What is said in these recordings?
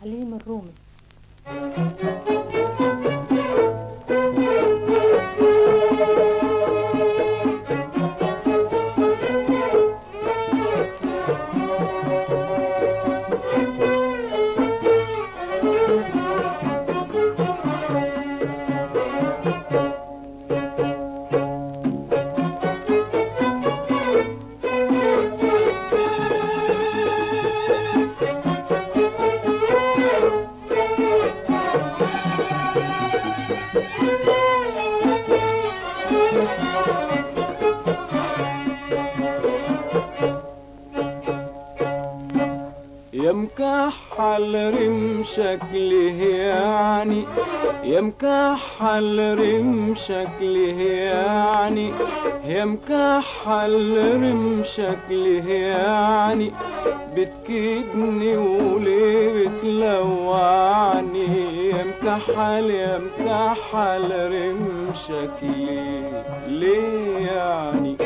حليم الرومي. يا مكحل رمشك ليه يعني يا مكحل رمشك ليه يعني يا مكحل رمشك ليه يعني. بتكيدني وليه بتلوعني يا مكحل يا مكحل رمشك ليه ليه يعني؟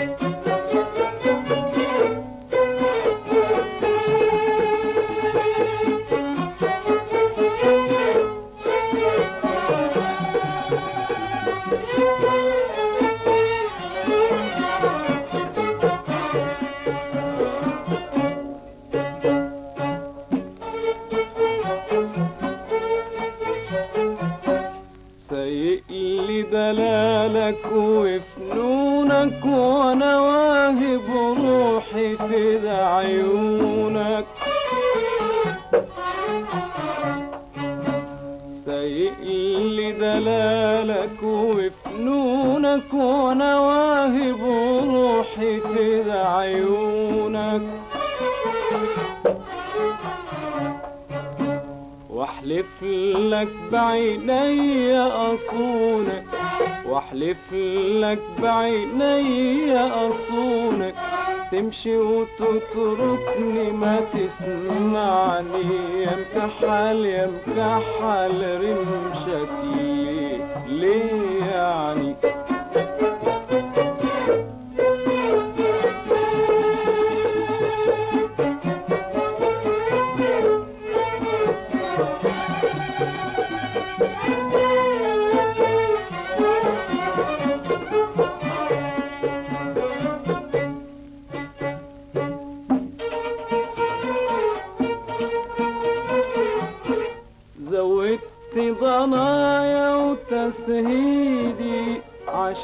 دلالك وفنونك وأنا واهب روحي في عيونك. سايق لي دلالك وفنونك وأنا واهب روحي في عيونك. واحلف لك بعيني أصونك واحلف لك بعيني أصونك. تمشي وتتركني ما تسمعني يا مكحل يا مكحل رمشك ليه؟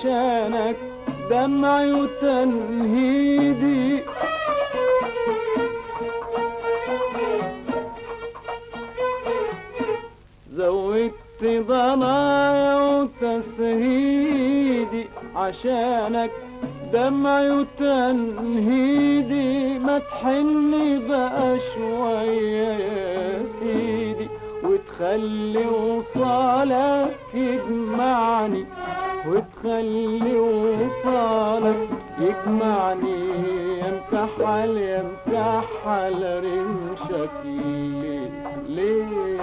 عشانك دمعي وتنهيدي زودت ضنايا وتسهيدي عشانك دمعي وتنهيدي ما تحني بقى شوية يا سيدي وتخلي وصالك يجمعني. وتخلي وصالك يجمعني يمسح على على رمشك ليه ليه؟